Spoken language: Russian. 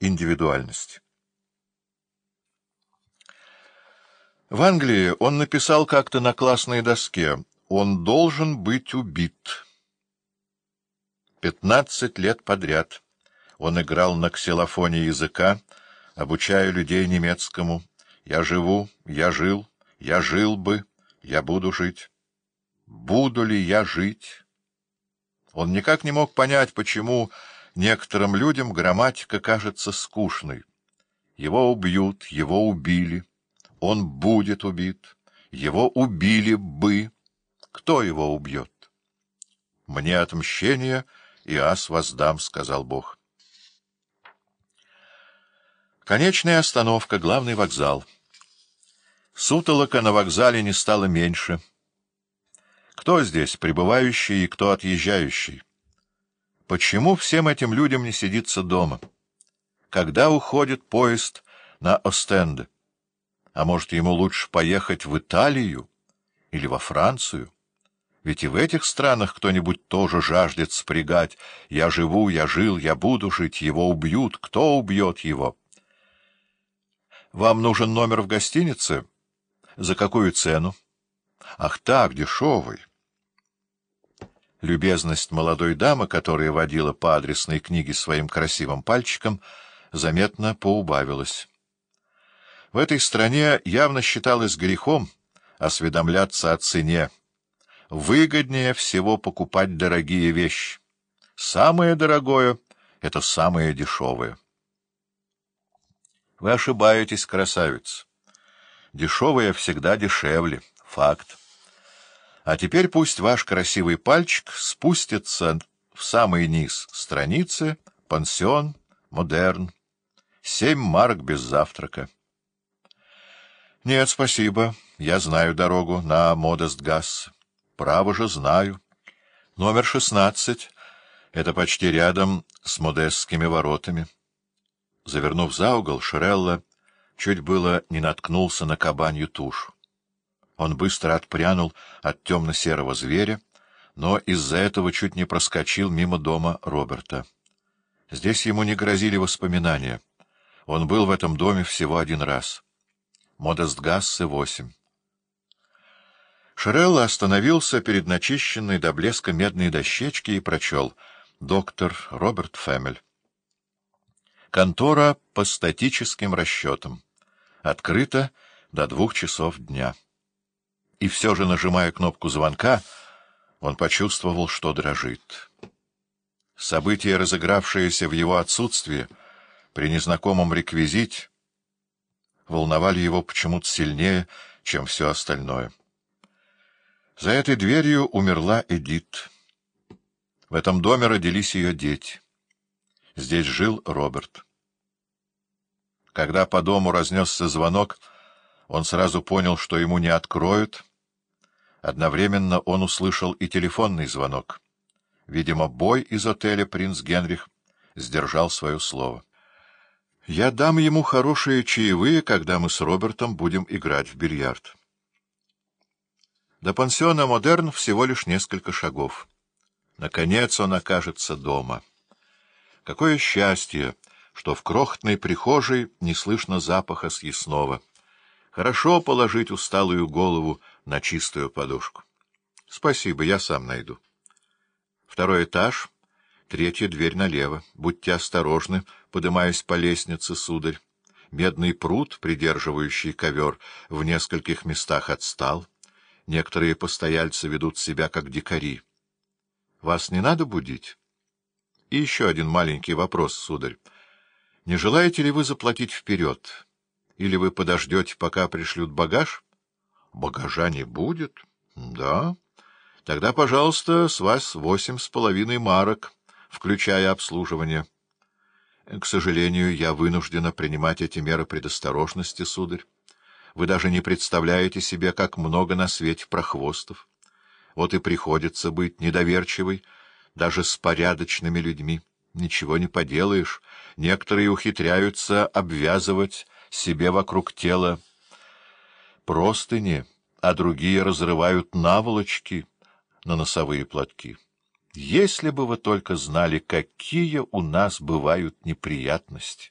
индивидуальности. В Англии он написал как-то на классной доске «Он должен быть убит». Пятнадцать лет подряд он играл на ксилофоне языка, обучая людей немецкому «Я живу, я жил, я жил бы, я буду жить». Буду ли я жить? Он никак не мог понять, почему некоторым людям грамматика кажется скучной. Его убьют, его убили, он будет убит, его убили бы. Кто его убьет? Мне отмщение, и ас воздам, — сказал Бог. Конечная остановка, главный вокзал. Сутолока на вокзале не стало меньше — кто здесь прибывающий и кто отъезжающий? Почему всем этим людям не сидится дома? Когда уходит поезд на Остенде? А может, ему лучше поехать в Италию или во Францию? Ведь и в этих странах кто-нибудь тоже жаждет спрягать. Я живу, я жил, я буду жить, его убьют. Кто убьет его? Вам нужен номер в гостинице? За какую цену? Ах так, дешевый. Любезность молодой дамы, которая водила по адресной книге своим красивым пальчиком, заметно поубавилась. В этой стране явно считалось грехом осведомляться о цене. Выгоднее всего покупать дорогие вещи. Самое дорогое — это самое дешевое. Вы ошибаетесь, красавица. Дешевое всегда дешевле. Факт. А теперь пусть ваш красивый пальчик спустится в самый низ страницы «Пансион Модерн». Семь марок без завтрака. Нет, спасибо. Я знаю дорогу на Модест-Гасс. Право же знаю. Номер шестнадцать. Это почти рядом с Модестскими воротами. Завернув за угол, Шерелла чуть было не наткнулся на кабанью тушу. Он быстро отпрянул от темно-серого зверя, но из-за этого чуть не проскочил мимо дома Роберта. Здесь ему не грозили воспоминания. Он был в этом доме всего один раз. Модестгассе, восемь. Шерелла остановился перед начищенной до блеска медной дощечки и прочел «Доктор Роберт Фэмель». Контора по статическим расчетам. Открыта до двух часов дня. И все же, нажимая кнопку звонка, он почувствовал, что дрожит. События, разыгравшиеся в его отсутствии, при незнакомом реквизите, волновали его почему-то сильнее, чем все остальное. За этой дверью умерла Эдит. В этом доме родились ее дети. Здесь жил Роберт. Когда по дому разнесся звонок, он сразу понял, что ему не откроют — Одновременно он услышал и телефонный звонок. Видимо, бой из отеля «Принц Генрих» сдержал свое слово. «Я дам ему хорошие чаевые, когда мы с Робертом будем играть в бильярд». До пансиона «Модерн» всего лишь несколько шагов. Наконец он окажется дома. Какое счастье, что в крохотной прихожей не слышно запаха съестного. Хорошо положить усталую голову на чистую подушку. — Спасибо, я сам найду. Второй этаж, третья дверь налево. Будьте осторожны, подымаясь по лестнице, сударь. Медный пруд, придерживающий ковер, в нескольких местах отстал. Некоторые постояльцы ведут себя как дикари. Вас не надо будить? И еще один маленький вопрос, сударь. Не желаете ли вы заплатить вперед? Или вы подождете, пока пришлют багаж? — Багажа не будет? Да. Тогда, пожалуйста, с вас восемь с половиной марок, включая обслуживание. К сожалению, я вынуждена принимать эти меры предосторожности, сударь. Вы даже не представляете себе, как много на свете прохвостов. Вот и приходится быть недоверчивой даже с порядочными людьми. Ничего не поделаешь. Некоторые ухитряются обвязывать себе вокруг тела простыни, а другие разрывают наволочки на носовые платки. Если бы вы только знали, какие у нас бывают неприятности!